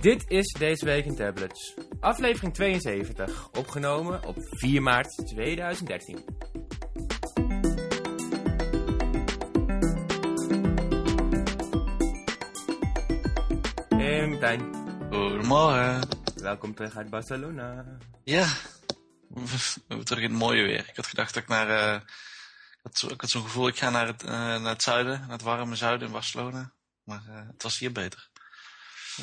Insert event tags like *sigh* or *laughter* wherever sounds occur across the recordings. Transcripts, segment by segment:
Dit is Deze Week in Tablets. Aflevering 72, opgenomen op 4 maart 2013. Hey Martijn, Goedemorgen. welkom terug uit Barcelona. Ja, we zijn terug in het mooie weer. Ik had gedacht dat ik naar... eh, ik had zo- zo'n gevoel, ik ga naar het, eh, naar het zuiden, naar het warme zuiden in Barcelona. Maar eh, het was hier beter.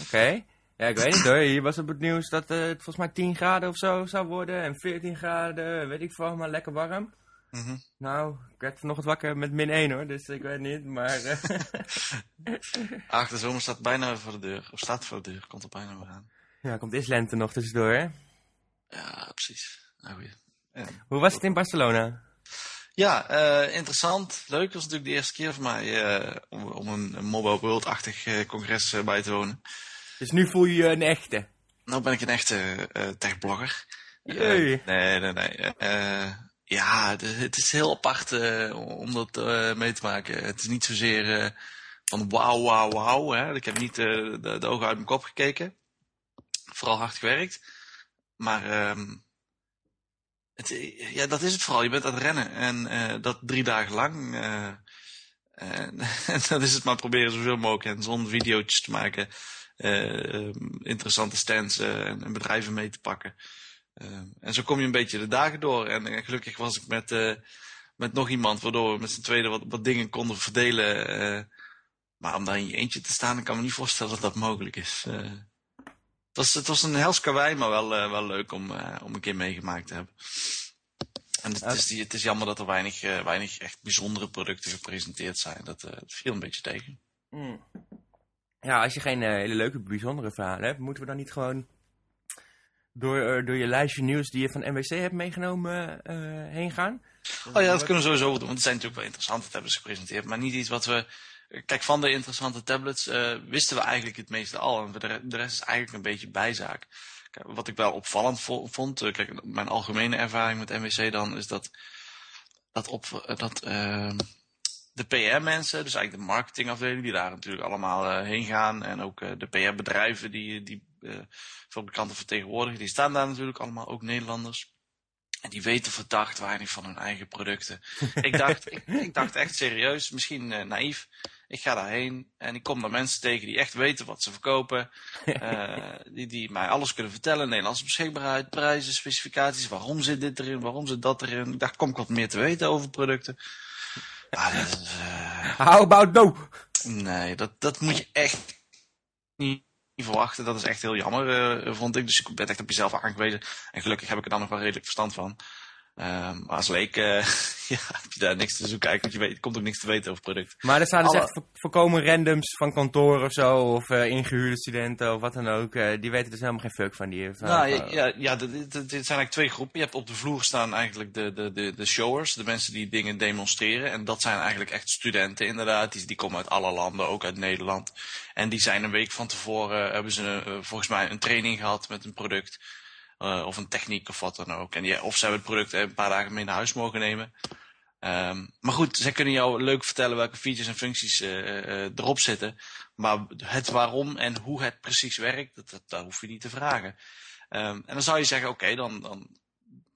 Oké. Ja, ik weet niet hoor. Hier was op het nieuws dat eh, het volgens mij 10 graden of zo zou worden. En 14 graden, weet ik veel, maar lekker warm. Mhm. Nou, ik werd vanochtend wakker met min 1 hoor, dus ik weet niet. Maar eh, *laughs* Ach, de zomer staat bijna voor de deur. Of staat voor de deur, komt er bijna weer aan. ja, komt is lente nog tussendoor hè. Ja, precies. Nou. Ja, Hoe was het in Barcelona? ja eh, interessant. Leuk. Het was natuurlijk de eerste keer voor mij om, om een, Mobile World-achtig congres bij te wonen. Dus nu voel je je een echte. Nou ben ik een echte eh techblogger. Eh, nee, nee, nee. eh, ja, de- het is heel apart om dat mee te maken. Het is niet zozeer van wauw, wauw, wauw. Ik heb niet de, de ogen uit mijn kop gekeken. Vooral hard gewerkt. Maar ehm, het, ja, dat is het vooral. Je bent aan het rennen. En dat drie dagen lang. *laughs* en, en dan is het maar proberen zoveel mogelijk en zonder video's te maken. Eh, ehm, interessante stands eh, en, en bedrijven mee te pakken. Ehm, en zo kom je een beetje de dagen door. En eh, gelukkig was ik met, eh, met nog iemand, waardoor we met z'n tweede wat, wat dingen konden verdelen. eh. maar om daar in je eentje te staan, ik kan me niet voorstellen dat dat mogelijk is. Eh, het, was, het was een hels karwei, maar wel, eh, wel leuk om, eh, om een keer meegemaakt te hebben. En het, is, die, het is jammer dat er weinig, eh, weinig echt bijzondere producten gepresenteerd zijn. Dat, eh, viel een beetje tegen. Hmm. Ja, als je geen eh, hele leuke, bijzondere verhalen hebt, moeten we dan niet gewoon door, eh, door je lijstje nieuws die je van NWC hebt meegenomen eh, heen gaan? Oh ja, dat kunnen we sowieso doen. Want het zijn natuurlijk wel interessante tablets gepresenteerd. Maar niet iets wat we... Kijk, van de interessante tablets wisten we eigenlijk het meeste al. En de, re- de rest is eigenlijk een beetje bijzaak. Kijk, wat ik wel opvallend vo- vond... kijk, mijn algemene ervaring met MWC dan is dat... Dat, op, dat ehm, de PR-mensen, dus eigenlijk de marketingafdeling... die daar natuurlijk allemaal eh, heen gaan... en ook eh, de PR-bedrijven die, die eh, fabrikanten vertegenwoordigen... die staan daar natuurlijk allemaal, ook Nederlanders... En die weten verdacht weinig van hun eigen producten. *laughs* ik, dacht, ik, ik dacht echt serieus, misschien eh, naïef. Ik ga daarheen en ik kom daar mensen tegen die echt weten wat ze verkopen. *laughs* eh, die, die mij alles kunnen vertellen. Nederlandse beschikbaarheid, prijzen, specificaties. Waarom zit dit erin, waarom zit dat erin. Ik dacht, kom ik wat meer te weten over producten. Maar dat eh, How about no? nee, dat, dat moet je echt niet, niet verwachten. Dat is echt heel jammer, eh, vond ik. Dus ik ben echt op jezelf aangewezen. En gelukkig heb ik er dan nog wel redelijk verstand van. Ehm, maar als leek, eh, *laughs* ja, heb je daar niks te zoeken. Eigenlijk, want je weet, komt ook niks te weten over product. Maar er staan dus Alle- echt vo- voorkomen randoms van kantoor of zo, of eh, ingehuurde studenten of wat dan ook. eh, die weten dus helemaal geen fuck van die. Van, nou, ja, ja, ja dit, zijn eigenlijk twee groepen. Je hebt op de vloer staan eigenlijk de, de, de, de showers, de mensen die dingen demonstreren. En dat zijn eigenlijk echt studenten inderdaad. Die, die komen uit alle landen, ook uit Nederland. En die zijn een week van tevoren, hebben ze volgens mij een training gehad met een product. Eh, of een techniek of wat dan ook. En die, of ze hebben het product een paar dagen mee naar huis mogen nemen. Ehm, maar goed, zij kunnen jou leuk vertellen welke features en functies eh, eh, erop zitten. Maar het waarom en hoe het precies werkt, dat, dat, hoef je niet te vragen. Ehm, en dan zou je zeggen, oké, dan, dan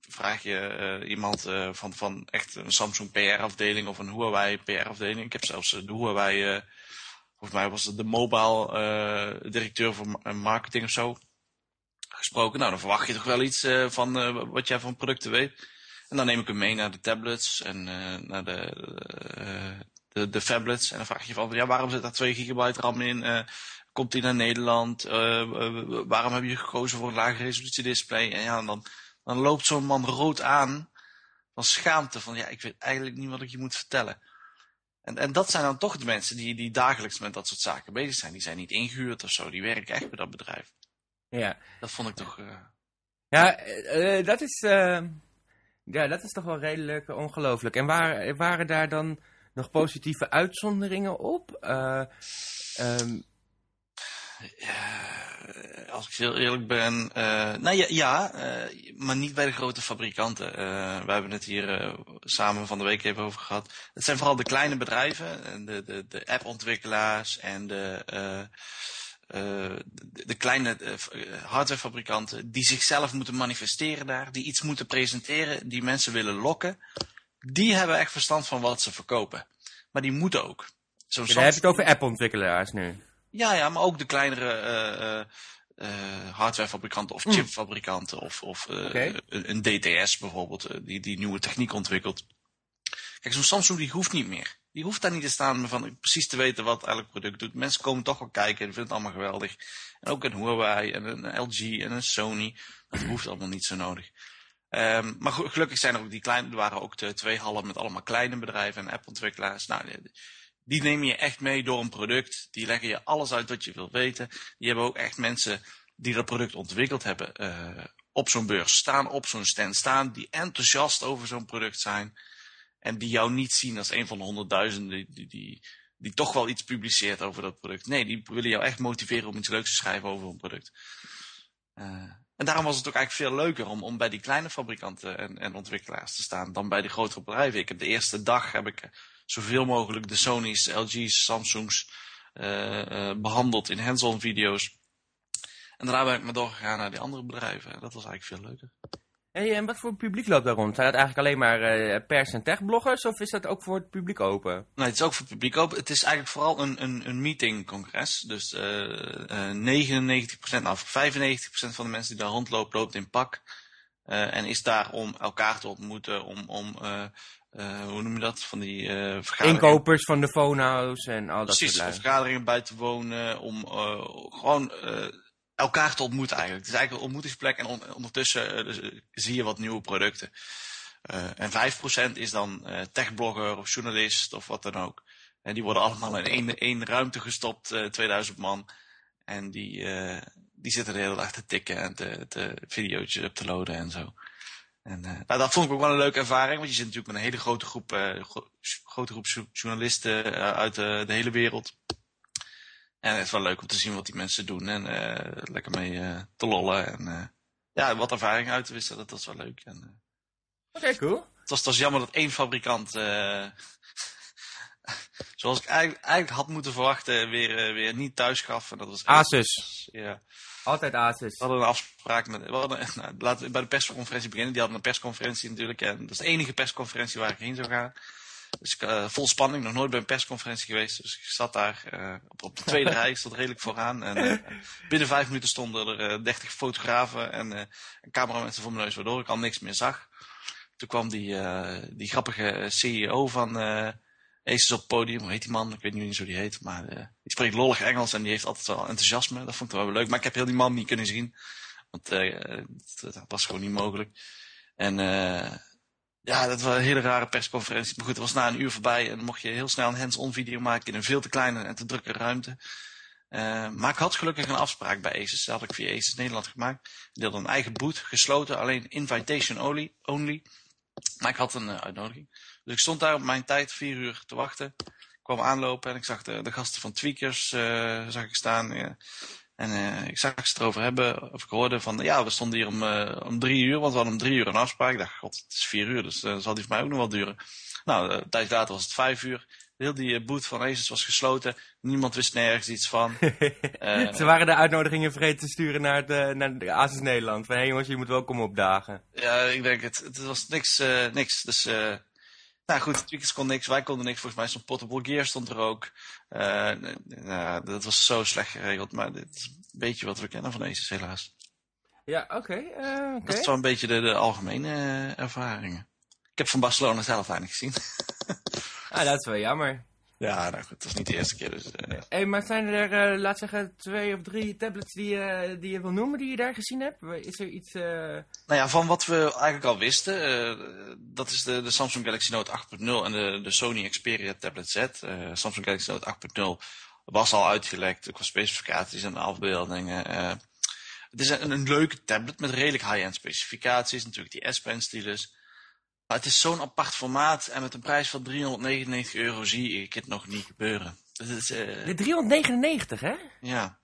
vraag je eh, iemand eh, van, van echt een Samsung PR-afdeling of een Huawei PR-afdeling. Ik heb zelfs eh, de Huawei, eh, volgens mij was het de mobile eh, directeur voor ma- marketing of zo, gesproken. Nou, dan verwacht je toch wel iets eh, van eh, wat jij van producten weet. En dan neem ik hem mee naar de tablets en eh, naar de, de, de phablets. En dan vraag je van, ja, waarom zit daar 2 gigabyte RAM in? Komt die naar Nederland? Waarom heb je gekozen voor een lage resolutie display? En ja, dan, dan loopt zo'n man rood aan van schaamte. Van ja, ik weet eigenlijk niet wat ik je moet vertellen. En, en dat zijn dan toch de mensen die, die dagelijks met dat soort zaken bezig zijn. Die zijn niet ingehuurd of zo. Die werken echt bij dat bedrijf. Ja. Dat vond ik toch... eh, Ja, eh, eh, dat is, ja, dat is toch wel redelijk ongelooflijk. En waar, waren daar dan nog positieve uitzonderingen op? Ehm, Ja, als ik heel eerlijk ben. nou ja, ja maar niet bij de grote fabrikanten. We hebben het hier samen van de week even over gehad. Het zijn vooral de kleine bedrijven, en de, de, de appontwikkelaars en de, de, de, kleine hardwarefabrikanten die zichzelf moeten manifesteren daar, die iets moeten presenteren, die mensen willen lokken, die hebben echt verstand van wat ze verkopen. Maar die moeten ook. Zo ja, dan heb je het over app-ontwikkelaars nu. Ja, ja, maar ook de kleinere uh, hardwarefabrikanten of mm. chipfabrikanten of, of uh, een, DTS bijvoorbeeld, die, die nieuwe techniek ontwikkelt. Kijk, zo'n Samsung die hoeft niet meer. Die hoeft daar niet te staan van precies te weten wat elk product doet. Mensen komen toch wel kijken en vinden het allemaal geweldig. En ook een Huawei en een LG en een Sony. Dat hoeft allemaal niet zo nodig. Um, maar gelukkig zijn er ook die kleine, er waren ook twee hallen met allemaal kleine bedrijven en appontwikkelaars. Nou, die neem je echt mee door een product. Die leggen je alles uit wat je wilt weten. Die hebben ook echt mensen die dat product ontwikkeld hebben uh, op zo'n beurs staan, op zo'n stand staan, die enthousiast over zo'n product zijn. En die jou niet zien als een van de honderdduizenden die, die, die, toch wel iets publiceert over dat product. Nee, die willen jou echt motiveren om iets leuks te schrijven over een product. Uh, en daarom was het ook eigenlijk veel leuker om, om bij die kleine fabrikanten en, en ontwikkelaars te staan dan bij de grotere bedrijven. Ik heb de eerste dag heb ik zoveel mogelijk de Sony's, LG's, Samsung's uh, uh, behandeld in hands-on video's. En daarna ben ik maar doorgegaan naar die andere bedrijven. Dat was eigenlijk veel leuker. Hey, en wat voor publiek loopt daar rond? Zijn dat eigenlijk alleen maar uh, pers- en techbloggers of is dat ook voor het publiek open? Nee, het is ook voor het publiek open. Het is eigenlijk vooral een, een, een meetingcongres. Dus uh, 99%, nou 95% van de mensen die daar rondlopen, loopt in pak. Uh, en is daar om elkaar te ontmoeten, om, om uh, hoe noem je dat? Van die uh, vergaderingen. Inkopers van de phonehouse en al dat Precies, soort Precies, vergaderingen bij te wonen om uh, gewoon elkaar te ontmoeten eigenlijk. Het is eigenlijk een ontmoetingsplek en on ondertussen dus, zie je wat nieuwe producten. en 5% is dan techblogger of journalist of wat dan ook. En die worden allemaal in één, één ruimte gestopt, 2000 man. En die, die zitten de hele dag te tikken en te, video's up te loaden en zo. En nou, dat vond ik ook wel een leuke ervaring, want je zit natuurlijk met een hele grote groep, grote groep journalisten uit de hele wereld. En het is wel leuk om te zien wat die mensen doen en lekker mee te lollen. En ja, wat ervaring uit te wisselen, dat is wel leuk. Oké, okay, cool. Het was, het was jammer dat één fabrikant, *laughs* zoals ik eigenlijk, eigenlijk, had moeten verwachten, weer, weer niet thuis gaf. En dat was Asus. Ja. Altijd Asus. We hadden een afspraak met. We hadden, *laughs* nou, laten we bij de persconferentie beginnen. Die hadden een persconferentie natuurlijk. En dat is de enige persconferentie waar ik heen zou gaan. Dus uh, vol spanning, nog nooit bij een persconferentie geweest. Dus ik zat daar uh, op, op, de tweede *laughs* rij, stond redelijk vooraan. En uh, binnen vijf minuten stonden er dertig fotografen en een cameramensen voor mijn neus, waardoor ik al niks meer zag. Toen kwam die, die grappige CEO van Aces op het podium, hoe heet die man? Ik weet niet eens hoe die heet, maar die spreekt lollig Engels en die heeft altijd wel enthousiasme. Dat vond ik wel leuk, maar ik heb heel die man niet kunnen zien, want dat was gewoon niet mogelijk. En ja, dat was een hele rare persconferentie. Maar goed, het was na een uur voorbij en mocht je heel snel een hands-on video maken in een veel te kleine en te drukke ruimte. maar ik had gelukkig een afspraak bij Aces, dat had ik via Aces Nederland gemaakt. Die had een eigen boot, gesloten, alleen invitation only. Maar ik had een uitnodiging. Dus ik stond daar op mijn tijd, vier uur, te wachten. Ik kwam aanlopen en ik zag de, gasten van Tweakers uh, zag ik staan. En uh, ik zag ze erover hebben, of ik hoorde van, ja, we stonden hier om, uh, om drie uur, want we hadden om drie uur een afspraak. Ik dacht, god, het is vier uur, dus dat zal die voor mij ook nog wel duren. Nou, een tijd later was het vijf uur. Heel die boot van Aces was gesloten. Niemand wist nergens iets van. *laughs* Ze waren de uitnodigingen vergeten te sturen naar, de, naar de Nederland. Van, hé hey jongens, je moet wel komen opdagen. Ja, ik denk het. Het was niks, niks. Dus nou goed, Tweakers kon niks, wij konden niks. Volgens mij stond Portable Gear stond er ook. Uh, uh, dat was zo slecht geregeld, maar dit is een beetje wat we kennen van Aces helaas. Ja, oké. Okay, uh, okay. Dat is wel een beetje de, de algemene ervaringen. Ik heb van Barcelona zelf eigenlijk gezien. *laughs* ah, dat is wel jammer. Ja, nou goed, het was niet de eerste keer. Dus, uh, hey, maar zijn er, uh, laat zeggen, twee of drie tablets die, uh, die je wil noemen, die je daar gezien hebt? Is er iets... Nou ja, van wat we eigenlijk al wisten, dat is de, de Samsung Galaxy Note 8.0 en de, de Sony Xperia Tablet Z. Samsung Galaxy Note 8.0 was al uitgelekt qua specificaties en afbeeldingen. het is een, een, leuke tablet met redelijk high-end specificaties, natuurlijk die S-Pen stylus. Maar het is zo'n apart formaat en met een prijs van 399 euro zie ik het nog niet gebeuren. Is, uh... De 399, hè? Ja.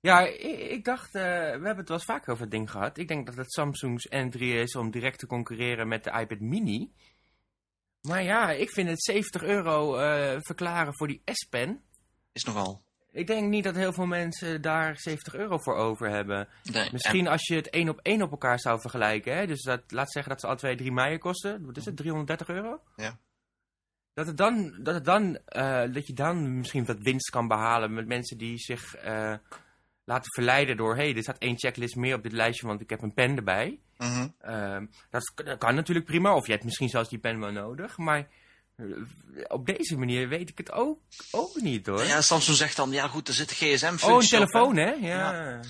Ja, ik, ik dacht, uh, we hebben het wel eens vaker over het ding gehad. Ik denk dat het Samsung's N3 is om direct te concurreren met de iPad mini. Maar ja, ik vind het 70 euro uh, verklaren voor die S-Pen. Is nogal. Ik denk niet dat heel veel mensen daar 70 euro voor over hebben. Nee, Misschien als je het één op één op elkaar zou vergelijken. Hè? Dus dat, laat zeggen dat ze al twee drie meijen kosten. Wat is het? 330 euro? Ja. Dat, het dan, dat, het dan, eh, dat je dan misschien wat winst kan behalen met mensen die zich eh, laten verleiden door... hé, hey, er staat één checklist meer op dit lijstje, want ik heb een pen erbij. Mhm. Ehm, dat, kan natuurlijk prima, of je hebt misschien zelfs die pen wel nodig. Maar op deze manier weet ik het ook, ook niet hoor. Ja, Samsung zegt dan, ja goed, er zit gsm-functie oh, een telefoon hè? Ja. Ja. ja.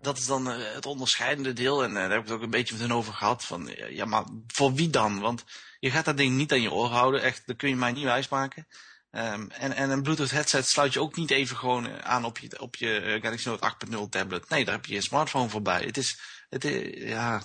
Dat is dan eh, het onderscheidende deel. En eh, daar heb ik het ook een beetje met hen over gehad. Van, ja, maar voor wie dan? Want je gaat dat ding niet aan je oor houden. Echt, dat kun je mij niet wijsmaken. Ehm, en, en een Bluetooth headset sluit je ook niet even gewoon eh, aan op je, op je Galaxy Note 8.0 tablet. Nee, daar heb je je smartphone voorbij. Het is, het is ja...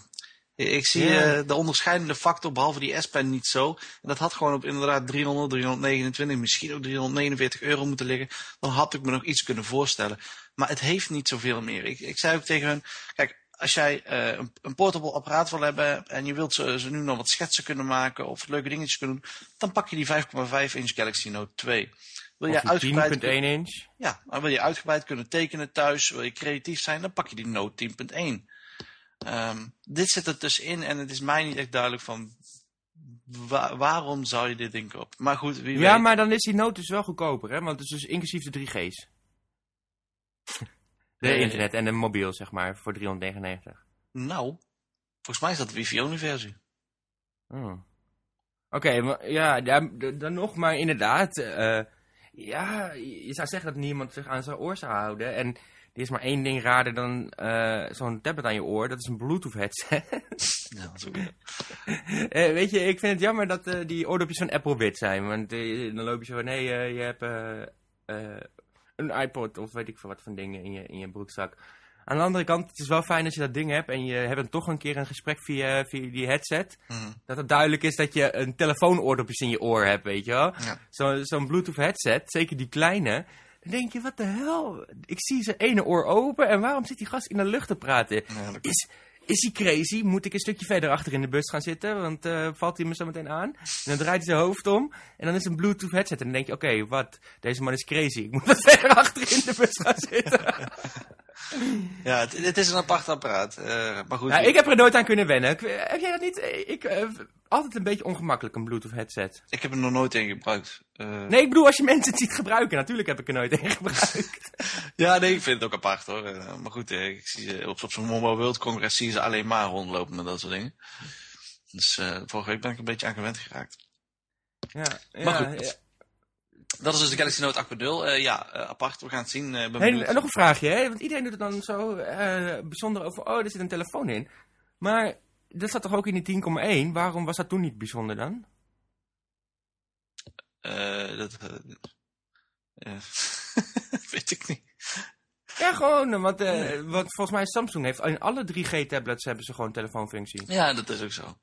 Ik zie Ja. eh, de onderscheidende factor, behalve die S-Pen, niet zo. En dat had gewoon op inderdaad 300, 329, misschien ook 349 euro moeten liggen. Dan had ik me nog iets kunnen voorstellen. Maar het heeft niet zoveel meer. Ik, ik zei ook tegen hun, kijk, als jij eh, een, een portable apparaat wil hebben en je wilt ze, ze nu nog wat schetsen kunnen maken of leuke dingetjes kunnen doen, dan pak je die 5,5 inch Galaxy Note 2. Wil je uitgebreid een 10.1 inch. ja, maar wil je uitgebreid kunnen tekenen thuis, wil je creatief zijn, dan pak je die Note 10.1. Ehm, dit zit er tussenin en het is mij niet echt duidelijk van wa- waarom zou je dit ding kopen. Maar goed, wie Ja, weet. maar dan is die noot dus wel goedkoper, hè? Want het is dus inclusief de 3G's. *laughs* De Nee. internet en de mobiel, zeg maar, voor 399. Nou, volgens mij is dat de wifi-only versie. Oh. Oké, maar ja, ja, d- dan nog, maar inderdaad. eh, ja, je zou zeggen dat niemand zich aan zijn oor zou houden. En er is maar één ding raarder dan eh, zo'n tablet aan je oor. Dat is een Bluetooth headset. *laughs* Ja, dat *laughs* Eh, weet je, ik vind het jammer dat eh, die oordopjes van Apple wit zijn. Want dan loop je zo van, nee, je hebt een iPod of weet ik veel wat van dingen in je, in je broekzak. Aan de andere kant, het is wel fijn als je dat ding hebt en je hebt toch een keer een gesprek via, via die headset. Mhm. Dat het duidelijk is dat je een telefoonoordopjes in je oor hebt, weet je wel. Ja. Zo- Zo'n Bluetooth headset, zeker die kleine. Dan denk je, wat de hel? Ik zie zijn ene oor open en waarom zit die gast in de lucht te praten? Ja, Is, is hij crazy? Moet ik een stukje verder achter in de bus gaan zitten? Want eh, valt hij me zo meteen aan? En dan draait hij zijn hoofd om. En dan is een Bluetooth headset. En dan denk je, oké, wat? Deze man is crazy. Ik moet wat *laughs* verder achter in de bus gaan zitten. *laughs* ja het, het is een apart apparaat. eh, maar goed, ja, ik heb er nooit aan kunnen wennen. Ik- heb jij dat niet? Ik, eh, altijd een beetje ongemakkelijk, een Bluetooth headset. ik heb er nog nooit in gebruikt. Eh, Nee, ik bedoel, als je mensen het ziet gebruiken. Natuurlijk heb ik er nooit in gebruikt. *laughs* Ja, nee, ik vind het ook apart hoor. Eh, maar goed, eh, ik zie op, op zo'n Mobile World Congress zie je ze alleen maar rondlopen met dat soort dingen. Dus eh, vorige week ben ik een beetje aan gewend geraakt. ja, ja, Maar goed. Dat is dus de Galaxy Note 8.0. Eh ja, eh, apart. We gaan het zien. ben Hey, nog een vraagje, hè? Want iedereen doet het dan zo bijzonder over, oh, er zit een telefoon in. Maar dat zat toch ook in die 10,1? Waarom was dat toen niet bijzonder dan? Eh, dat, *laughs* weet ik niet. Ja, gewoon, want, want volgens mij Samsung heeft in alle 3G-tablets hebben ze gewoon telefoonfunctie. Ja, dat is ook zo.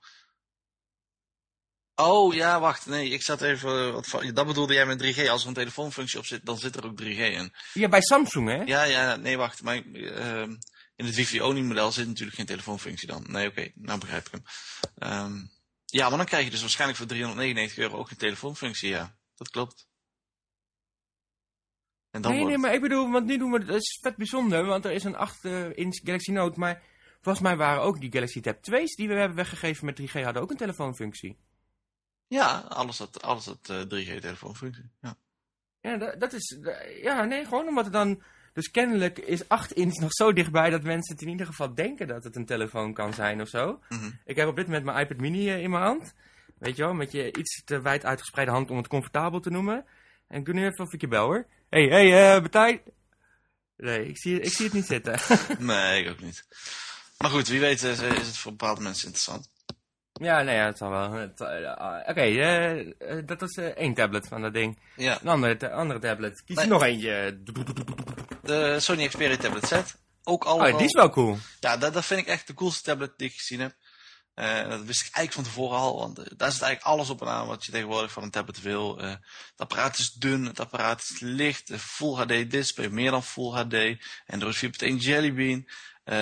Oh, ja, wacht. Nee, ik zat even... eh, Wat, van- dat bedoelde jij met 3G. Als er een telefoonfunctie op zit, dan zit er ook 3G in. Ja, bij Samsung, hè? Ja, ja, nee, wacht. Maar ehm, in het wifi-only model zit natuurlijk geen telefoonfunctie dan. Nee, oké, nou begrijp ik hem. Ehm, ja, maar dan krijg je dus waarschijnlijk voor 399 euro ook een telefoonfunctie, ja. Dat klopt. En dan nee, wordt nee, maar ik bedoel, want nu doen we, dat is vet bijzonder, want er is een 8-inch Galaxy Note, maar volgens mij waren ook die Galaxy Tab 2's die we hebben weggegeven met 3G hadden ook een telefoonfunctie. Ja, alles dat, alles eh, 3G-telefoonfunctie. Ja. Ja, dat, dat is, ja, nee, gewoon omdat het dan, dus kennelijk is 8 inch nog zo dichtbij dat mensen het in ieder geval denken dat het een telefoon kan zijn of zo. Mhm. Ik heb op dit moment mijn iPad mini eh, in mijn hand. Weet je wel, met je iets te wijd uitgespreide hand om het comfortabel te noemen. En ik doe nu even of ik je bel hoor. Hé, hey, hey, eh Betijn. Nee, ik zie, ik zie het niet zitten. *laughs* Nee, ik ook niet. Maar goed, wie weet eh, is het voor bepaalde mensen interessant. Ja, nee, ja, het zal wel. Eh, ah, Oké, eh, eh, dat was eh, één tablet van dat ding. Ja, Een andere, andere tablet. Kies er Nee. nog eentje. de Sony Xperia Tablet Z. Ook al Oh, die is wel cool. Ja, dat, dat vind ik echt de coolste tablet die ik gezien heb. Eh, dat wist ik eigenlijk van tevoren al, want eh, daar zit eigenlijk alles op en aan wat je tegenwoordig van een tablet wil. Eh, het apparaat is dun, het apparaat is licht, Full HD display, meer dan Full HD, Android 4.1 Jelly Bean. Eh,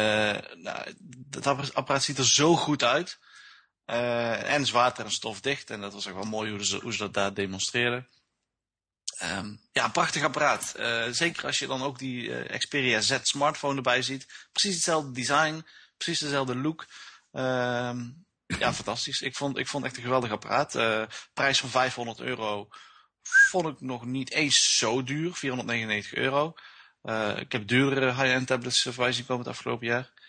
nou, dat appara- apparaat ziet er zo goed uit. Eh, en is water- en stofdicht, en dat was ook wel mooi hoe ze, hoe ze dat daar demonstreerden. Ehm, ja, prachtig apparaat. Uh, zeker als je dan ook die uh, Xperia Z smartphone erbij ziet. Precies hetzelfde design, precies dezelfde look. Ehm, ja, fantastisch. Ik vond, ik vond echt een geweldig apparaat. Prijs van 500 euro vond ik nog niet eens zo duur. 499 euro. ik heb duurdere high-end tablets voorbij zien komen het afgelopen jaar.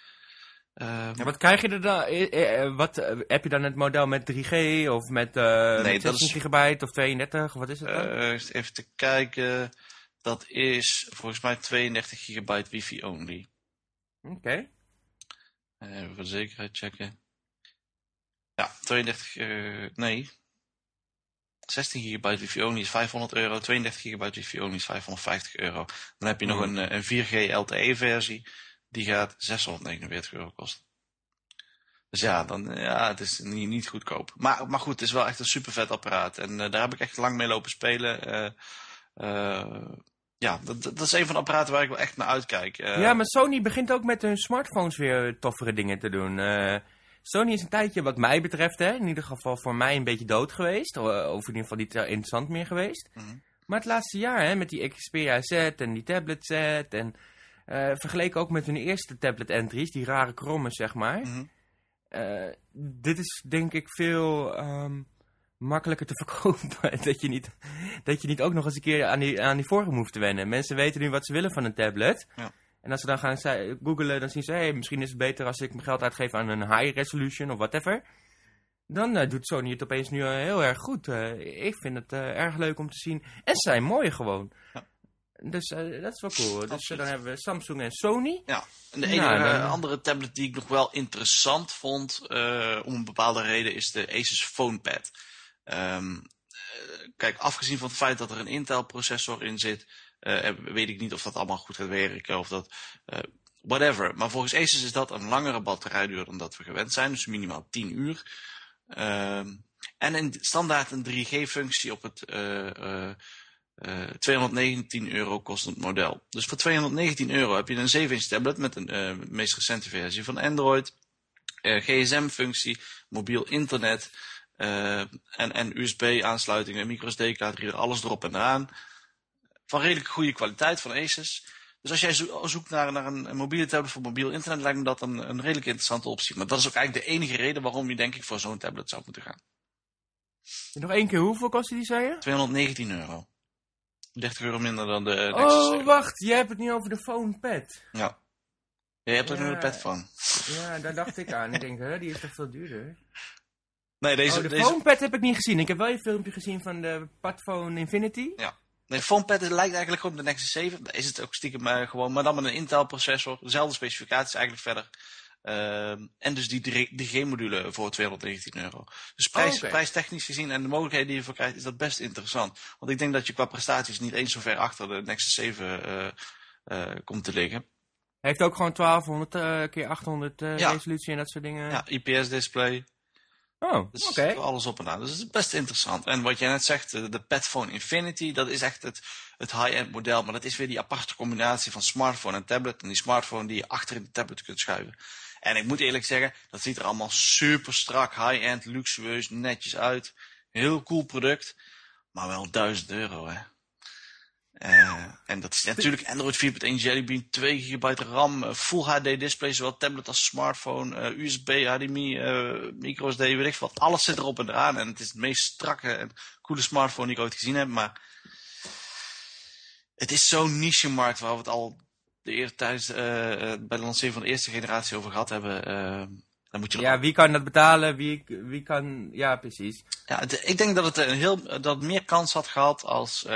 Um, ja, wat krijg je er dan? Wat, heb je dan het model met 3G of met, uh, nee, 16 is... gigabyte of 32? Wat is het dan? Uh, even te kijken. Dat is volgens mij 32 gigabyte wifi only. Oké. Okay. Even voor de zekerheid checken. Ja, 32, uh, nee. 16 gigabyte wifi only is 500 euro. 32 gigabyte wifi only is 550 euro. Dan heb je nog hmm. een, een 4G LTE versie die gaat 649 euro kosten. Dus ja, dan, ja het is niet, niet goedkoop. Maar, maar goed, het is wel echt een super vet apparaat. En uh, daar heb ik echt lang mee lopen spelen. Uh, uh, ja, dat, dat is een van de apparaten waar ik wel echt naar uitkijk. ja, maar Sony begint ook met hun smartphones weer toffere dingen te doen. Sony is een tijdje, wat mij betreft, hè, in ieder geval voor mij een beetje dood geweest. Of in ieder geval niet interessant meer geweest. Mm -hmm. Maar het laatste jaar, hè, met die Xperia Z en die tablet Z en uh, vergeleken ook met hun eerste tablet entries, die rare krommen zeg maar. Mm dit is denk ik veel um, makkelijker te *laughs* verkopen. dat, je niet, dat je niet ook nog eens een keer aan die, aan die vorige hoeft te wennen. Mensen weten nu wat ze willen van een tablet. Ja. En als ze dan gaan googlen, dan zien ze, hey, misschien is het beter als ik mijn geld uitgeef aan een high resolution of whatever. Dan uh, doet Sony het opeens nu heel erg goed. ik vind het erg leuk om te zien. En ze zijn mooi gewoon. Ja. Dus uh, dat is wel cool. Dus uh, dan hebben we Samsung en Sony. Ja, en de enige nou, andere tablet die ik nog wel interessant vond, om een bepaalde reden, is de Asus PhonePad. Um, kijk, afgezien van het feit dat er een Intel processor in zit, weet ik niet of dat allemaal goed gaat werken of dat... whatever. Maar volgens Asus is dat een langere batterijduur dan dat we gewend zijn. Dus minimaal 10 uur. Um, en in standaard een 3G-functie op het 219 eh, euro kost het model. Dus voor 219 euro heb je een 7-inch tablet met een uh, meest recente versie van Android, uh, eh, GSM-functie, mobiel internet en, en USB-aansluitingen, microSD-kaart, alles erop en eraan. Van redelijk goede kwaliteit van Asus. Dus als jij zoekt naar, naar een, een, mobiele tablet voor mobiel internet, lijkt me dat een, een redelijk interessante optie. Maar dat is ook eigenlijk de enige reden waarom je denk ik voor zo'n tablet zou moeten gaan. Nog één keer, hoeveel kost die, zei je? 219 euro. 30 euro minder dan de Nexus Oh, 7. wacht. Jij hebt het nu over de PhonePad. Ja. Jij hebt er nu een pad van. Ja, daar dacht ik aan. Ik denk, hè, die is toch veel duurder? Nee, deze... Oh, de deze... PhonePad heb ik niet gezien. Ik heb wel je filmpje gezien van de Padphone Infinity. Ja. Nee, PhonePad lijkt eigenlijk gewoon op de Nexus 7. Daar is het ook stiekem uh, gewoon, maar dan met een Intel processor. Dezelfde specificaties eigenlijk verder. Uh, en dus die 3G-module voor 219 euro. Dus prijs, prijstechnisch gezien en de mogelijkheden die je voor krijgt, is dat best interessant. Want ik denk dat je qua prestaties niet eens zo ver achter de Nexus 7 uh, uh, komt te liggen. Hij heeft ook gewoon 1200 uh, keer 800 ja. resolutie en dat soort dingen. Ja, IPS-display. Oh, dus oké. alles op en aan. Dus het is best interessant. En wat jij net zegt, de, de Infinity, dat is echt het, het high-end model. Maar dat is weer die aparte combinatie van smartphone en tablet. En die smartphone die je achter in de tablet kunt schuiven. En ik moet eerlijk zeggen, dat ziet er allemaal super strak, high-end, luxueus, netjes uit. Heel cool product, maar wel 1000 euro, hè. Uh, en dat is natuurlijk Android 4.1 Jelly Bean, 2 GB RAM, uh, Full HD display, zowel tablet als smartphone, uh, USB, HDMI, microSD, weet ik wat. Alles zit erop en eraan en het is het meest strakke en coole smartphone die ik ooit gezien heb, maar het is zo'n niche markt waar we het al de eerste, tijdens, uh, bij de lancering van de eerste generatie over gehad hebben. Uh, dan moet je ja, wie kan dat betalen? Wie, wie kan... Ja, precies. Ja, ik denk dat het, een heel, dat het meer kans had gehad als,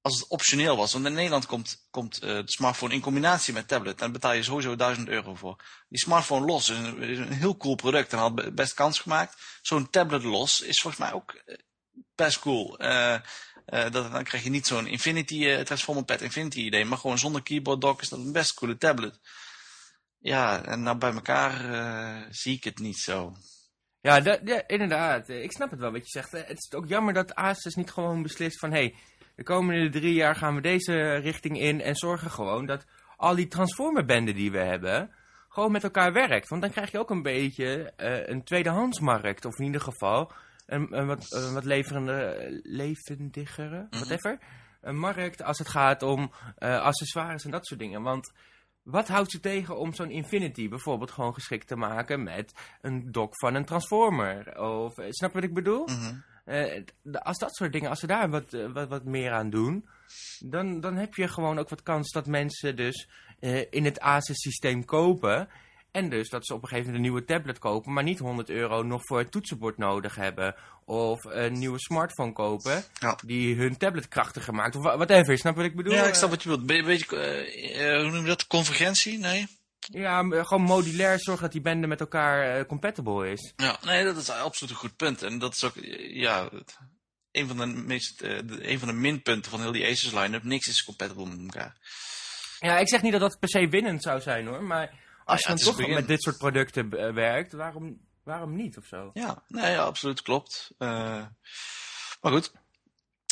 als het optioneel was. Want in Nederland komt, komt de smartphone in combinatie met tablet. En daar betaal je sowieso 1000 euro voor. Die smartphone los is een, is een heel cool product en had best kans gemaakt. Zo'n tablet los is volgens mij ook best cool. Uh, dat, dan krijg je niet zo'n Infinity, uh, Transformer Pad Infinity idee, maar gewoon zonder keyboard dock is dat een best coole tablet. Ja, en nou bij elkaar uh, zie ik het niet zo. Ja, ja, inderdaad. Ik snap het wel wat je zegt. Het is ook jammer dat Asus niet gewoon beslist van... hey, de komende drie jaar gaan we deze richting in... en zorgen gewoon dat al die transformerbanden die we hebben... gewoon met elkaar werkt. Want dan krijg je ook een beetje een tweedehandsmarkt. Of in ieder geval een, een wat, een wat leverende, levendigere, Mhm. whatever, een markt als het gaat om eh, accessoires en dat soort dingen. Want wat houdt ze tegen om zo'n Infinity bijvoorbeeld gewoon geschikt te maken met een dock van een Transformer? Of, eh, snap je wat ik bedoel? Mhm. Eh, als dat soort dingen, als ze daar wat, wat, wat meer aan doen, dan, dan heb je gewoon ook wat kans dat mensen dus in het ASUS-systeem kopen. En dus dat ze op een gegeven moment een nieuwe tablet kopen, maar niet 100 euro nog voor het toetsenbord nodig hebben. Of een nieuwe smartphone kopen, Ja. die hun tablet krachtiger maakt. Of whatever, snap wat ik bedoel? Ja, ik snap Eh, wat je bedoelt. Be beetje, eh, eh, hoe noem je dat? Convergentie? Nee? Ja, gewoon modulair zorgen dat die bende met elkaar eh, compatible is. Ja, nee, dat is absoluut een goed punt. En dat is ook, ja, een van de, meest, eh, de- een van de minpunten van heel die Asus line-up. Niks is compatible met elkaar. Ja, ik zeg niet dat dat per se winnend zou zijn hoor, maar als je het is dan het toch begin. met dit soort producten eh, werkt, waarom, waarom niet of zo? Ja, nee, ja, absoluut, klopt. Eh, maar goed.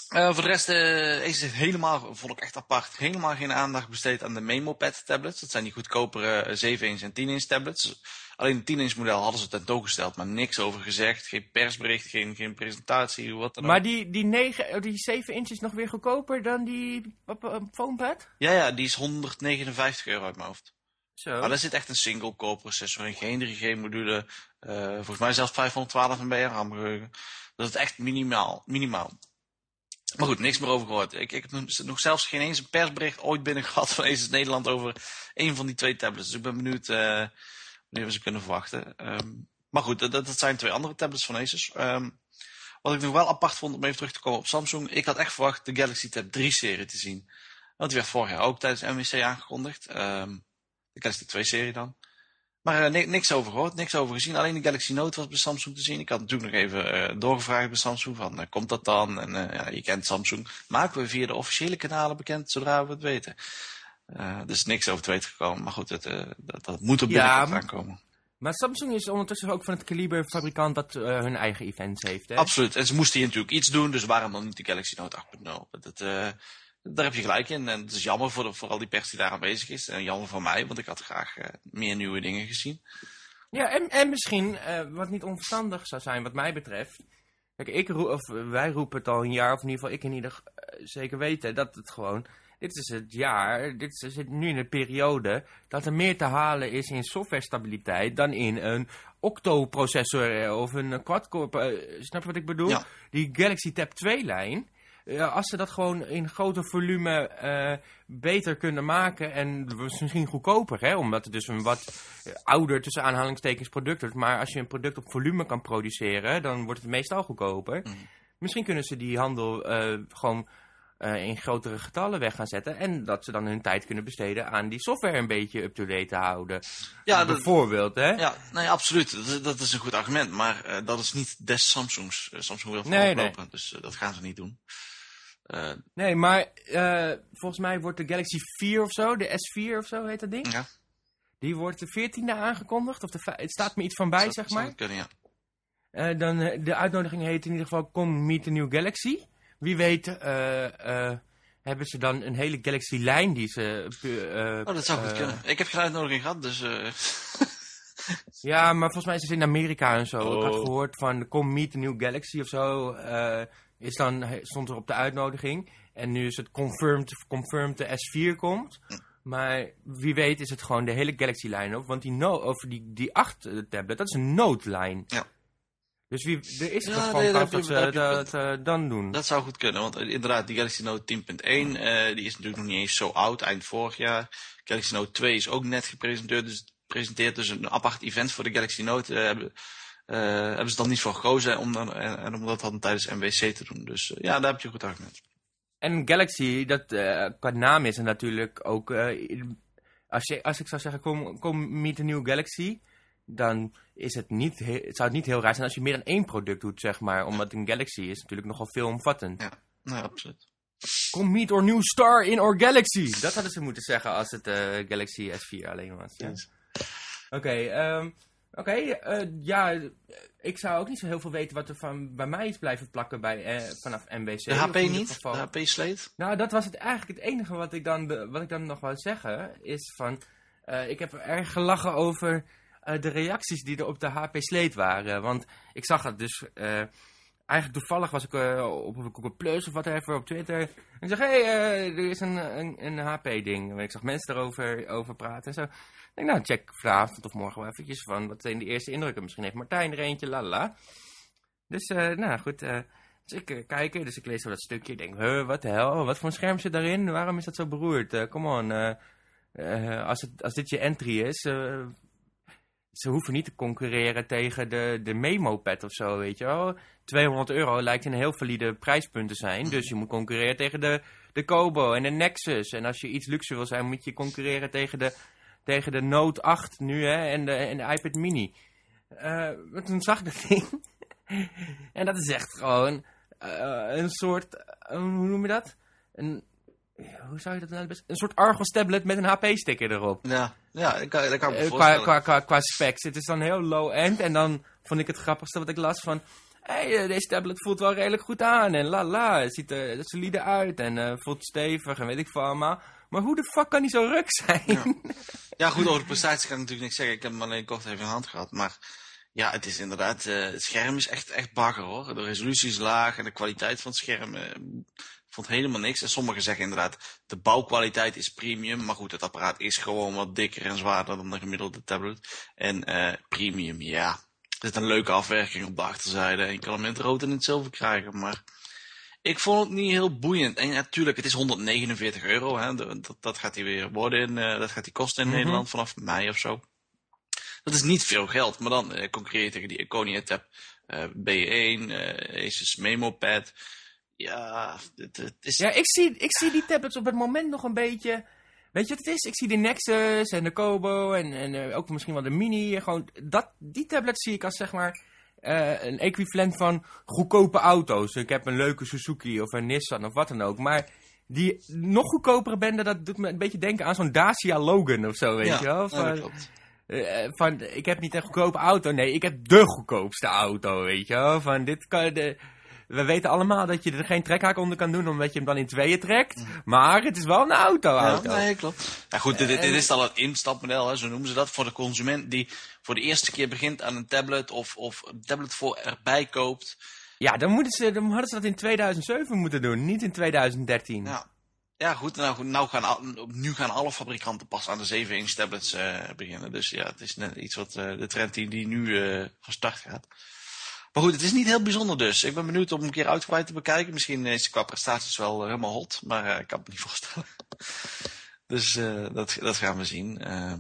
Eh, voor de rest, Asus heeft helemaal, vond ik echt apart, helemaal geen aandacht besteed aan de MemoPad tablets. Dat zijn die goedkopere eh, 7-inch en 10-inch tablets. Alleen het 10-inch model hadden ze tentoongesteld, maar niks over gezegd. Geen persbericht, geen, geen presentatie, wat dan ook. Maar die, die, 9, oh, die 7 inch is nog weer goedkoper dan die PhonePad? Ja, ja, die is 159 euro uit mijn hoofd. Maar daar zit echt een single core processor in, geen 3G module. eh, volgens mij zelfs 512 MB RAM geheugen. Dat is echt minimaal, minimaal. Maar goed, niks meer over gehoord. Ik, ik heb nog, zelfs geen eens een persbericht ooit binnen gehad van Asus Nederland over een van die twee tablets. Dus ik ben benieuwd eh, wanneer we ze kunnen verwachten. Ehm, maar goed, dat, dat zijn twee andere tablets van Asus. Ehm, wat ik nog wel apart vond om even terug te komen op Samsung. Ik had echt verwacht de Galaxy Tab 3 serie te zien. Want die werd vorig jaar ook tijdens MWC aangekondigd. Ehm, de Galaxy 2 serie dan. Maar eh, ni- niks over gehoord, niks over gezien. Alleen de Galaxy Note was bij Samsung te zien. Ik had natuurlijk nog even eh, doorgevraagd bij Samsung van, eh, komt dat dan? En ja, je kent Samsung. Maken we via de officiële kanalen bekend, zodra we het weten. Dus niks over te weten gekomen. Maar goed, het, dat, dat moet er Ja, binnenkort maar- aankomen. Maar Samsung is ondertussen ook van het kaliber fabrikant dat hun eigen events heeft, hè? Absoluut. En ze moesten hier natuurlijk iets doen, dus waarom dan niet de Galaxy Note 8.0? Dat, dat, daar heb je gelijk in. En het is jammer voor, de, voor al die pers die daar aanwezig is. En jammer voor mij, want ik had graag eh, meer nieuwe dingen gezien. Ja, en, en misschien, eh, wat niet onverstandig zou zijn wat mij betreft. Kijk, ik roep, of wij roepen het al een jaar, of in ieder geval ik in ieder eh, zeker weten, dat het gewoon... Dit is het jaar, dit is, zitten nu in een periode dat er meer te halen is in softwarestabiliteit dan in een octoprocessor of een quad-core. snap je wat ik bedoel? Ja. Die Galaxy Tab 2-lijn, ja, als ze dat gewoon in groter volume eh, beter kunnen maken en misschien goedkoper, hè, omdat het dus een wat eh, ouder tussen aanhalingstekens product is. Maar als je een product op volume kan produceren, dan wordt het meestal goedkoper. Mhm. Misschien kunnen ze die handel eh, gewoon eh, in grotere getallen weg gaan zetten en dat ze dan hun tijd kunnen besteden aan die software een beetje up-to-date te houden. Ja, dat, Bijvoorbeeld, hè? ja nee, absoluut. Dat, is- dat is een goed argument. Maar eh, dat is niet des Samsungs. Eh, Samsung wil Nee, voorop lopen, dus eh, dat gaan ze niet doen. Eh, Nee, maar eh, volgens mij wordt de Galaxy 4 of zo, de S4 of zo heet dat ding. ja, Die wordt de 14e aangekondigd. Of de, het staat me iets van bij, zou- zeg zou maar. het kunnen, ja. Eh, dan, de uitnodiging heet in ieder geval Kom Meet the New Galaxy. Wie weet hebben ze dan een hele Galaxy-lijn die ze... Oh, dat zou goed kunnen. Ik heb geen uitnodiging gehad, dus... *laughs* Ja, maar volgens mij is het in Amerika en zo. Ik had Oh. gehoord van Kom Meet the New Galaxy of zo. Eh, is dan, stond er op de uitnodiging. En nu is het confirmed, confirmed de S4 komt. Hm. Maar wie weet is het gewoon de hele Galaxy-lijn ook. Want die, no over die, die 8 tablet, dat is een Note-lijn. Ja. Dus wie, er is Ja, nee, gewoon heb je- dat ze dat eh, dan doen. Dat zou goed kunnen, want eh, inderdaad, die Galaxy Note 10.1, eh, die is natuurlijk nog niet eens zo oud, eind vorig jaar. Galaxy Note 2 is ook net gepresenteerd, dus, gepresenteerd, dus een apart event voor de Galaxy Note eh, hebben, eh, hebben ze dan niet voor gekozen om, dan, en, en om dat dan tijdens MWC te doen. Dus eh, ja, daar heb je een goed argument. En Galaxy, dat eh, qua naam is er natuurlijk ook... eh, als, je, als ik zou zeggen, kom, kom meet a new Galaxy... dan is het niet, het zou het niet heel raar zijn als je meer dan één product doet, zeg maar. Omdat een Galaxy is natuurlijk nogal veelomvattend. Ja, nou, absoluut. Kom meet our new star in our Galaxy. Dat hadden ze moeten zeggen als het eh, Galaxy S4 alleen was. Ja. Yes. Oké, ehm, oké, eh, ja, ik zou ook niet zo heel veel weten wat er van, bij mij is blijven plakken bij, eh, vanaf MBC. De HP niet? geval- De HP Slate? nou, dat was het eigenlijk het enige wat ik dan, wat ik dan nog wou zeggen. Is van, eh, ik heb erg gelachen over eh, de reacties die er op de HP Slate waren. Want ik zag het dus, eh, eigenlijk toevallig was ik op Google Plus of whatever op Twitter. En ik zeg, hé, hey, er is een, een, een HP-ding. En ik zag mensen erover over praten en zo. Denk, nou, check vanavond of morgen wel eventjes van wat zijn de eerste indrukken. Misschien heeft Martijn er eentje, la Dus, uh, nou goed, dus ik kijk, dus ik lees zo dat stukje. Ik denk, huh, wat de hel, wat voor een scherm zit daarin? Waarom is dat zo beroerd? Come on, als, het, als dit je entry is ze hoeven niet te concurreren tegen de, de Memo-pad of zo, weet je wel. 200 euro lijkt een heel valide prijspunt te zijn. Dus je moet concurreren tegen de, de Kobo en de Nexus. En als je iets luxe wil zijn, moet je concurreren tegen de, tegen de Note 8 nu hè, en, de, en de iPad Mini. Uh, toen zag ik dat ding. *laughs* en dat is echt gewoon uh, een soort, uh, hoe noem je dat? Een, hoe zou je dat nou best... Een soort Argos tablet met een HP-sticker erop. Ja, ja dat kan, dat kan ik qua, qua, qua, qua specs. Het is dan heel low-end. En dan vond ik het grappigste wat ik las van... Hé, hey, deze tablet voelt wel redelijk goed aan. En la la, het ziet er solide uit. En voelt stevig en weet ik veel allemaal. Maar hoe de fuck kan die zo ruk zijn? Ja, *laughs* ja goed, over de prestatie kan ik natuurlijk niks zeggen. Ik heb hem alleen kort even in hand gehad. Maar ja, het is inderdaad... Uh, het scherm is echt, echt bagger hoor. De resolutie is laag en de kwaliteit van het scherm... Uh, vond helemaal niks. En sommigen zeggen inderdaad, de bouwkwaliteit is premium. Maar goed, het apparaat is gewoon wat dikker en zwaarder dan de gemiddelde tablet. En uh, premium, ja. Er zit een leuke afwerking op de achterzijde. En je kan hem in het rood en in het zilver krijgen. Maar ik vond het niet heel boeiend. En natuurlijk, het is 149 euro. Hè. Dat, dat gaat hij weer worden. In, uh, dat gaat hij kosten in mm -hmm. Nederland vanaf mei of zo. Dat is niet veel geld. Maar dan uh, concreet je tegen die Iconia Tab uh, B1, Asus Memo Pad ja, het, het is... Ja, ik zie, ik zie die tablets op het moment nog een beetje... Weet je wat het is? Ik zie de Nexus en de Kobo en, en ook misschien wel de Mini. Gewoon dat, die tablets zie ik als zeg maar uh, een equivalent van goedkope auto's. Ik heb een leuke Suzuki of een Nissan of wat dan ook. Maar die nog goedkopere benden, dat doet me een beetje denken aan zo'n Dacia Logan of zo, weet ja, je wel? Van, ja, dat klopt. Uh, van, ik heb niet een goedkope auto. Nee, ik heb de goedkoopste auto, weet je wel? Van, dit kan... De, we weten allemaal dat je er geen trekhaak onder kan doen, omdat je hem dan in tweeën trekt. Mm. Maar het is wel een auto. auto. Ja, nee, klopt. Ja, goed, dit, dit is dan het instapmodel, hè, zo noemen ze dat, voor de consument die voor de eerste keer begint aan een tablet of, of een tablet voor erbij koopt. Ja, dan, moeten ze, dan hadden ze dat in 2007 moeten doen, niet in 2013. Ja. Ja, goed. Nou, nou gaan, nu gaan alle fabrikanten pas aan de 7-inch tablets uh, beginnen. Dus ja, het is net iets wat uh, de trend die, die nu uh, van start gaat. Maar goed, het is niet heel bijzonder dus. Ik ben benieuwd om een keer uitgebreid te bekijken. Misschien is het qua prestaties wel helemaal hot, maar uh, ik kan het niet *laughs* voorstellen. dus uh, dat, dat gaan we zien. Uh,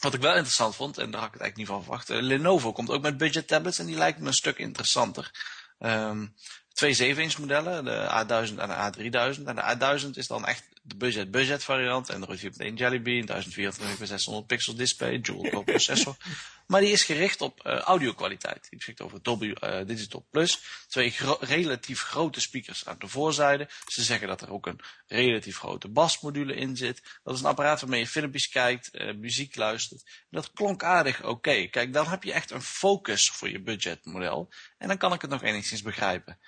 wat ik wel interessant vond, en daar had ik het eigenlijk niet van verwacht. Lenovo komt ook met budget tablets en die lijkt me een stuk interessanter. Um, twee 7-inch modellen, de A1000 en de A3000. En de A1000 is dan echt de budget budget variant. Android 4.1 Jelly Bean, 1024 x 600 pixels display, dual core processor. *laughs* Maar die is gericht op uh, audio-kwaliteit. Die beschikt over Dolby uh, Digital Plus. Twee gro relatief grote speakers aan de voorzijde. Ze zeggen dat er ook een relatief grote basmodule in zit. Dat is een apparaat waarmee je filmpjes kijkt, uh, muziek luistert. En dat klonk aardig oké. Okay. Kijk, dan heb je echt een focus voor je budgetmodel. En dan kan ik het nog enigszins begrijpen.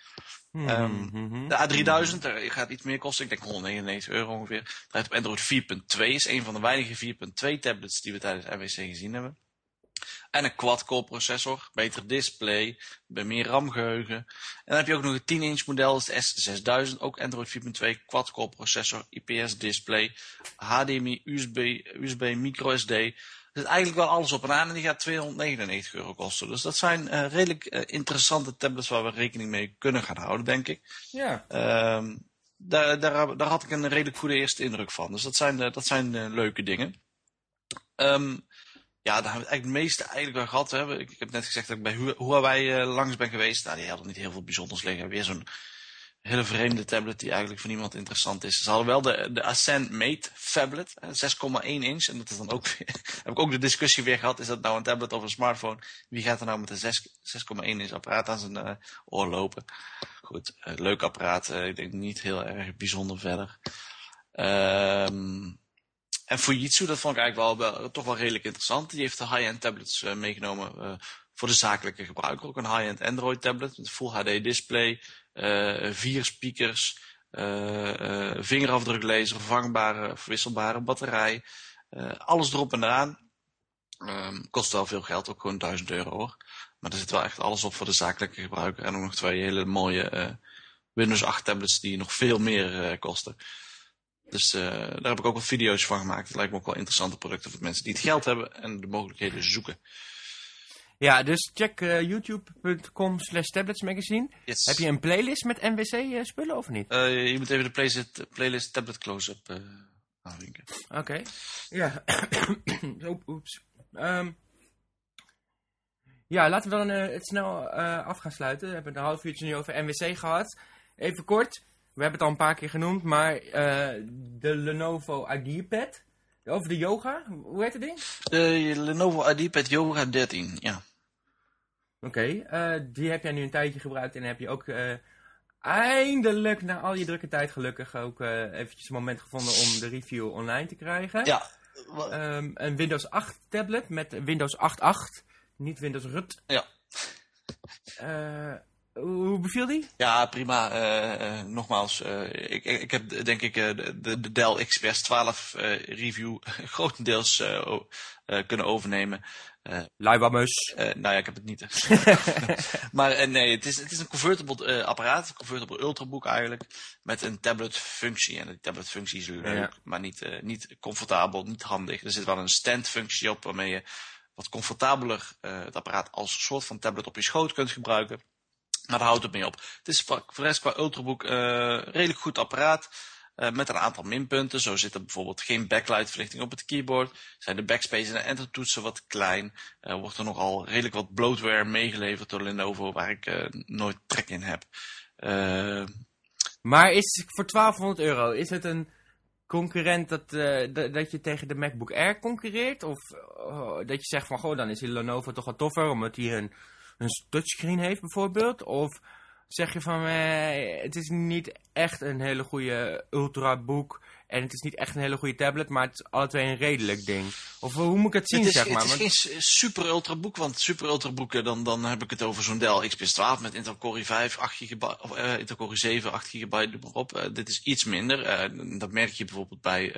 Mm -hmm. um, de A3000 daar gaat iets meer kosten. Ik denk 199 euro ongeveer. Draait op Android 4.2. Is een van de weinige 4.2 tablets die we tijdens RWC gezien hebben. En een quad-core processor, beter display, bij meer RAM-geheugen. En dan heb je ook nog een 10-inch model, dat is de S6000, ook Android 4.2, quad-core processor, IPS display, HDMI, USB, USB microSD. Dus eigenlijk wel alles op en aan en die gaat 299 euro kosten. Dus dat zijn uh, redelijk uh, interessante tablets waar we rekening mee kunnen gaan houden, denk ik. Ja. Um, daar, daar, daar had ik een redelijk goede eerste indruk van. Dus dat zijn, uh, dat zijn leuke dingen. Um, ja, daar hebben we het eigenlijk het meeste eigenlijk wel gehad. Hè. Ik, ik heb net gezegd dat ik bij Huawei langs ben geweest. Nou, die hadden niet heel veel bijzonders liggen. Weer zo'n hele vreemde tablet die eigenlijk voor niemand interessant is. Ze hadden wel de, de Mate Phablet, 6,1 inch. En dat is dan ook *laughs* heb ik ook de discussie weer gehad. Is dat nou een tablet of een smartphone? Wie gaat er nou met een 6,1 inch apparaat aan zijn uh, oor lopen? Goed, uh, leuk apparaat. ik denk niet heel erg bijzonder verder. Ehm... En Fujitsu, dat vond ik eigenlijk wel, wel toch wel redelijk interessant. Die heeft de high-end tablets meegenomen voor de zakelijke gebruiker. Ook een high-end Android tablet met Full HD display, uh, vier speakers, vingerafdruklezer, vervangbare, verwisselbare batterij. alles erop en eraan. Um, kost wel veel geld, ook gewoon 1000 euro hoor. Maar er zit wel echt alles op voor de zakelijke gebruiker. En ook nog twee hele mooie Windows 8 tablets die nog veel meer kosten. Dus daar heb ik ook wat video's van gemaakt. Het lijkt me ook wel interessante producten voor mensen die het geld hebben en de mogelijkheden zoeken. Ja, dus check uh, youtube.com slash tabletsmagazine. Yes. Heb je een playlist met NWC spullen of niet? Uh, je moet even de playlist, playlist tablet close-up uh, aanvinken. Oké. Okay. Ja. *coughs* Oeps. Um, ja, laten we dan het snel af gaan sluiten. We hebben een half uurtje nu over NWC gehad. Even kort. We hebben het al een paar keer genoemd, maar de Lenovo IdeaPad... Over de yoga, hoe heet het ding? De Lenovo IdeaPad Yoga 13, ja. Oké, okay, uh, die heb jij nu een tijdje gebruikt en heb je ook uh, eindelijk na al je drukke tijd gelukkig ook uh, eventjes een moment gevonden om de review online te krijgen. Ja. Um, een Windows 8 tablet met Windows 8.8, niet Windows RUT. Ja. Hoe beviel die? Ja, prima. Uh, nogmaals, uh, ik, ik heb denk ik de, de Dell XPS 12 review *laughs* grotendeels kunnen overnemen. Uh, nou ja, ik heb het niet. *laughs* *laughs* maar nee, het is, het is een convertible apparaat, een convertible ultrabook eigenlijk, met een tablet functie. En die tablet functie is leuk, ja. maar niet, niet comfortabel, niet handig. Er zit wel een stand functie op waarmee je wat comfortabeler het apparaat als soort van tablet op je schoot kunt gebruiken. Maar daar houdt het mee op. Het is voor rest qua Ultrabook uh, redelijk goed apparaat. Uh, met een aantal minpunten. Zo zit er bijvoorbeeld geen backlight verlichting op het keyboard. Zijn de backspace en de enter toetsen wat klein. Uh, wordt er nogal redelijk wat bloatware meegeleverd door Lenovo waar ik nooit trek in heb. maar is voor 1200 euro, is het een concurrent dat, dat je tegen de MacBook Air concurreert? Of oh, dat je zegt van, goh, dan is die Lenovo toch wat toffer omdat hij een een touchscreen heeft bijvoorbeeld? Of zeg je van, eh, het is niet echt een hele goede ultrabook en het is niet echt een hele goede tablet, maar het is alle twee een redelijk ding. Of hoe moet ik het zien, het is, zeg maar? Het is geen super ultraboek, want super ultraboeken, dan, dan heb ik het over zo'n Dell XPS 12 met Intel Core i5, 8 GB, of uh, Intel Core i7, 8 GB erop. Uh, dit is iets minder. Uh, dat merk je bijvoorbeeld bij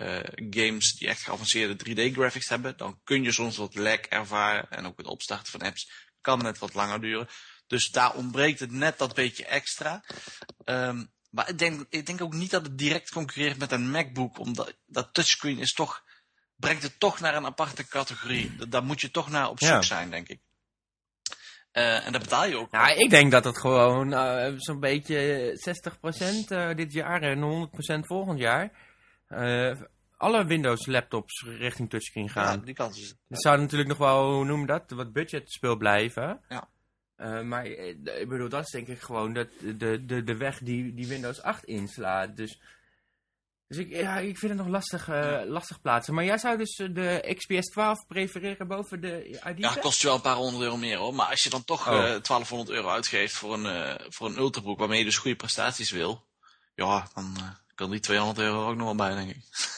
games die echt geavanceerde 3D graphics hebben. Dan kun je soms wat lag ervaren en ook het opstarten van apps kan net wat langer duren. Dus daar ontbreekt het net dat beetje extra. Um, maar ik denk, ik denk ook niet dat het direct concurreert met een MacBook. Omdat dat touchscreen is toch, brengt het toch naar een aparte categorie. Daar moet je toch naar op zoek ja. zijn, denk ik. Uh, en daar betaal je ook. Nou, ik denk dat het gewoon uh, zo'n beetje 60% uh, dit jaar en 100% volgend jaar alle Windows laptops richting touchscreen gaan. Ja, die kans is het. zou natuurlijk nog wel, hoe noem dat, wat budgetspeel blijven. Ja. Uh, maar eh, ik bedoel, dat is denk ik gewoon de, de, de, de weg die, die Windows 8 inslaat. Dus, dus ik, ja, ik vind het nog lastig, uh, lastig plaatsen. Maar jij zou dus de XPS 12 prefereren boven de ID? Ja, kost je wel een paar honderd euro meer hoor. Maar als je dan toch oh. 1200 euro uitgeeft voor een, voor een ultrabook waarmee je dus goede prestaties wil. Ja, dan kan die 200 euro ook nog wel bij denk ik. *laughs*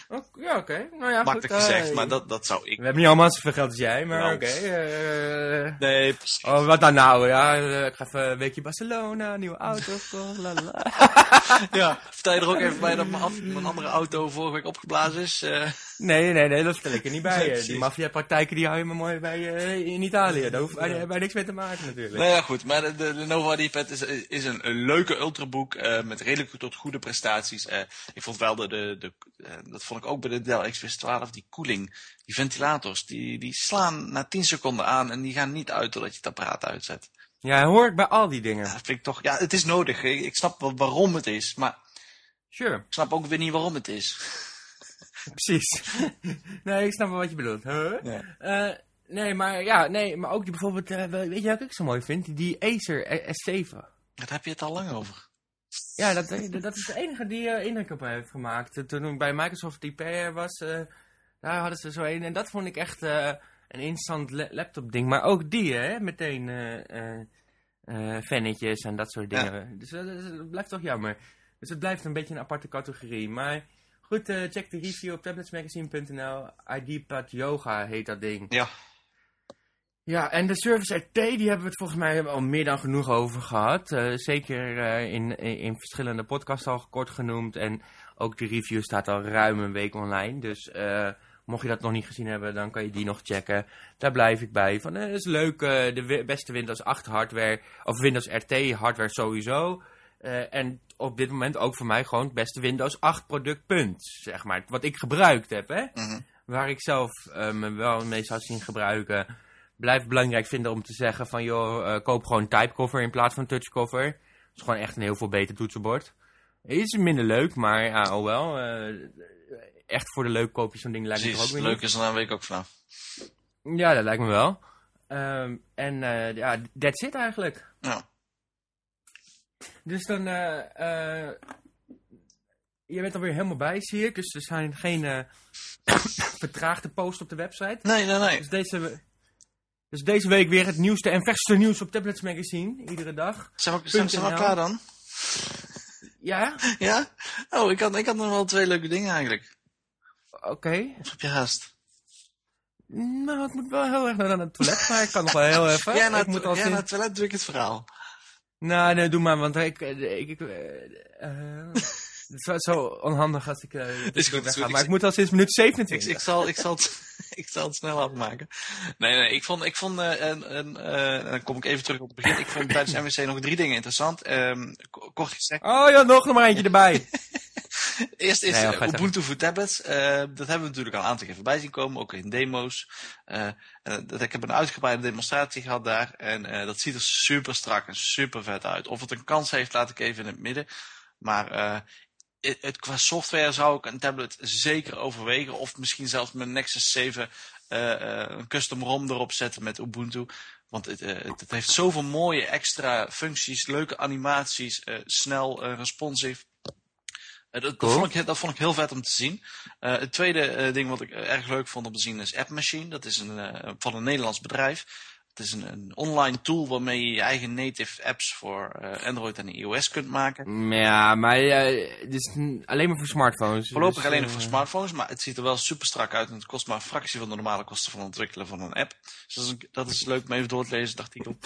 ja, oké. Nou ja, Makkelijk goed, gezegd, uh, maar dat, dat zou ik... We hebben niet allemaal zoveel geld als jij, maar nou. oké. Okay, uh, nee, precies. Oh, wat dan nou? Ja, ik ga even een weekje Barcelona, nieuwe auto, *laughs* ja, vertel je er ook even bij dat mijn, andere auto vorige week opgeblazen is? Uh... Nee, nee, nee, dat stel ik er niet bij. *laughs* Nee, die maffiapraktijken die hou je maar mooi bij in Italië. Daar hoeft ja. bij niks mee te maken natuurlijk. Nou ja, goed. Maar de, de, de Nova D-pad is, is een, een, leuke ultraboek met redelijk tot goede prestaties. ik vond wel de, de, de dat vond ik ook bij de Dell XPS 12, die koeling, die ventilators, die, die slaan na 10 seconden aan en die gaan niet uit totdat je het apparaat uitzet. Ja, hoor ik bij al die dingen. Ja, vind ik toch, ja, het is nodig. Ik, ik snap wel waarom het is, maar sure. ik snap ook weer niet waarom het is. *laughs* Precies. *laughs* nee, ik snap wel wat je bedoelt. Huh? Ja. Uh, nee, maar ja, nee, maar ook die bijvoorbeeld, uh, weet je wat ik zo mooi vind? Die Acer S7. Daar heb je het al lang over. Ja, dat, dat is de enige die uh, indruk op heeft gemaakt. Toen ik bij Microsoft IPR was, uh, daar hadden ze zo een. En dat vond ik echt uh, een interessant laptop ding. Maar ook die, hè, meteen fannetjes en dat soort dingen. Ja. Dus dat, blijft toch jammer. Dus het blijft een beetje een aparte categorie. Maar goed, check de review op tabletsmagazine.nl. IDPad Yoga heet dat ding. Ja. Ja, en de Service RT, die hebben we het volgens mij al meer dan genoeg over gehad. Uh, zeker uh, in, in verschillende podcasts al kort genoemd. En ook de review staat al ruim een week online. Dus uh, Mocht je dat nog niet gezien hebben, dan kan je die nog checken. Daar blijf ik bij. Van, eh, het is leuk, eh, de beste Windows 8 hardware, of Windows RT hardware sowieso. Eh, en op dit moment ook voor mij gewoon het beste Windows 8 product, punt. Zeg maar, wat ik gebruikt heb, hè. Mhm. Waar ik zelf eh, me wel mee zou zien gebruiken. Blijf belangrijk vinden om te zeggen van, joh, eh, koop gewoon typecover in plaats van touchcover. Het is gewoon echt een heel veel beter toetsenbord. Is minder leuk, maar ja, oh wel. eh, echt voor de leuk koop je zo'n ding lijkt me toch ook weer leuk is een week ook vanaf. Ja, dat lijkt me wel. Ehm, en eh, ja, that's it eigenlijk. Ja. Dus dan, je bent alweer helemaal bij, zie ik. Dus er zijn geen *coughs* vertraagde posts op de website. Nee, nee, nee. Dus deze, dus deze week weer het nieuwste en verste nieuws op Tablets Magazine. Iedere dag. Zijn we, zijn, zijn we klaar dan? Ja, *laughs* Ja? Oh, ik had, ik had nog wel twee leuke dingen eigenlijk. oké. Of heb je haast? Nou, ik moet wel heel erg naar het toilet, maar ik kan nog wel heel *laughs* even. Ja, naar ik moet het al ja, naar het toilet ik het verhaal. Nou, nee, doe maar, want ik... ik, ik eh, eh, het is wel zo onhandig als ik... eh Is goed, is wegga, goed. maar Ik- ik moet al sinds minuut Ik, 27. ik, zal, ik, zal het, *laughs* ik zal het snel afmaken. Nee, nee, ik vond, ik vond eh, eh, dan kom ik even terug op het begin. Ik vond *coughs* tijdens MWC nog drie dingen interessant. Ehm, kort gezegd, Oh ja, nog, nog maar eentje erbij. *laughs* Eerst is Nee, Ubuntu voor tablets. Dat hebben we natuurlijk al een aantal keer voorbij zien komen, ook in demo's. Dat, ik heb een uitgebreide demonstratie gehad daar. En dat ziet er super strak en super vet uit. Of het een kans heeft, laat ik even in het midden. Maar het, qua software zou ik een tablet zeker overwegen. Of misschien zelfs mijn Nexus 7 eh, eh, een custom ROM erop zetten met Ubuntu. Want het, eh, het, heeft zoveel mooie extra functies, leuke animaties, snel, responsive. Dat, Cool. dat, vond ik, dat vond ik heel vet om te zien. Het tweede ding wat ik erg leuk vond om te zien is App Machine. Dat is een, van een Nederlands bedrijf. Het is een, een online tool waarmee je je eigen native apps voor eh, Android en iOS kunt maken. Ja, maar eh, het is alleen maar voor smartphones. Voorlopig dus, alleen nog eh, voor smartphones, maar het ziet er wel super strak uit en het kost maar een fractie van de normale kosten van het ontwikkelen van een app. Dus dat is, een- dat is leuk om even door te lezen, het artikel.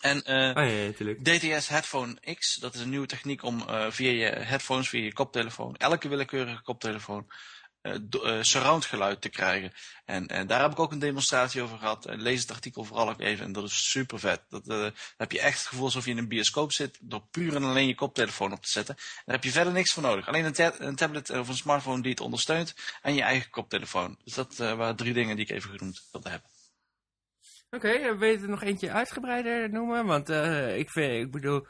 En Oh ja. DTS Headphone X, dat is een nieuwe techniek om via je headphones, via je koptelefoon, elke willekeurige koptelefoon, eh, surround geluid te krijgen. En, en daar heb ik ook een demonstratie over gehad. Eh, lees het artikel vooral ook even en dat is super vet. Dat, dan heb je echt het gevoel alsof je in een bioscoop zit door puur en alleen je koptelefoon op te zetten. Daar heb je verder niks voor nodig. Alleen een, een tablet of een smartphone die het ondersteunt en je eigen koptelefoon. Dus dat waren drie dingen die ik even genoemd wilde hebben. Oké, eh, wil je nog eentje uitgebreider noemen? Want ik, vind, ik bedoel,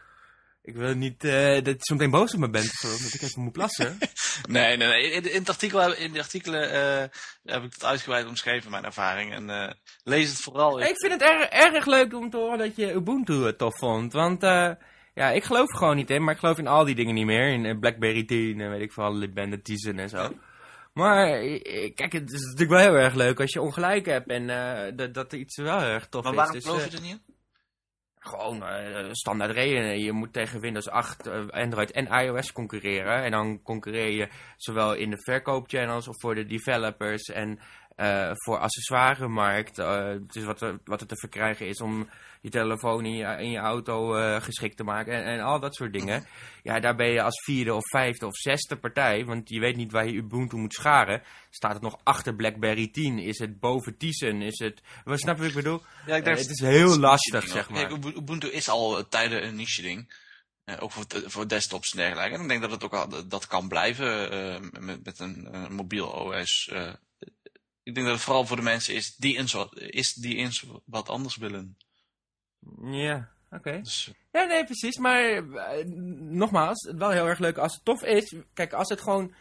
ik wil niet eh, dat je zo meteen boos op me bent, omdat ik even moet plassen. *laughs* Nee, nee, nee. In, in het artikel, heb- in de artikelen eh, heb ik het uitgebreid omschreven, mijn ervaring. En eh, lees het vooral. ik vind het erg, erg leuk om te horen dat je Ubuntu tof vond. Want eh, ja, ik geloof er gewoon niet in, maar ik geloof in al die dingen niet meer. In BlackBerry 10 en weet ik veel, alle Bandit Tizen en zo. Maar kijk, het is natuurlijk wel heel erg leuk als je ongelijk hebt en eh, dat, dat er iets wel heel erg tof maar is. waarom Dus, geloof je er niet in? Gewoon eh, standaard redenen. Je moet tegen Windows 8, eh, Android en iOS concurreren. En dan concurreer je zowel in de verkoopchannels of voor de developers en eh, voor accessoiremarkt. Eh, dus wat er, wat er te verkrijgen is om je telefoon in je, in je auto eh, geschikt te maken en, en al dat soort dingen. Ja, daar ben je als vierde of vijfde of zesde partij, want je weet niet waar je Ubuntu moet scharen. Staat het nog achter BlackBerry 10? Is het boven Tizen? Is het... Wat snap je wat ik bedoel? Ja, ik het is heel lastig, zeg maar. Ubuntu is al tijden een niche ding. Ook voor, voor desktops en dergelijke. En ik denk dat het ook al dat kan blijven met, met een mobiel OS. Eh. ik denk dat het vooral voor de mensen is die eens wat, is die eens wat anders willen. Ja, oké. Dus, Ja, nee, precies. Maar eh, nogmaals, wel heel erg leuk als het tof is. Kijk, als het gewoon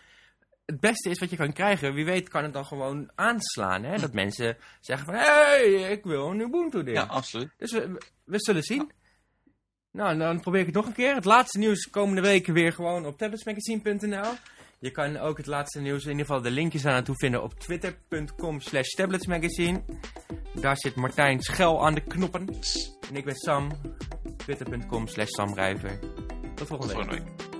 het beste is wat je kan krijgen, wie weet kan het dan gewoon aanslaan. Hè? Dat mensen zeggen van, hé, hey, ik wil een Ubuntu ding. ja, absoluut. Dus we, we zullen zien. Nou, dan probeer ik het nog een keer. Het laatste nieuws komende weken weer gewoon op tabletsmagazine.nl. Je kan ook het laatste nieuws, in ieder geval de linkjes daar naartoe vinden op twitter.com slash tabletsmagazine. Daar zit Martijn schel aan de knoppen. En ik ben Sam. Twitter.com slash. Tot volgende week.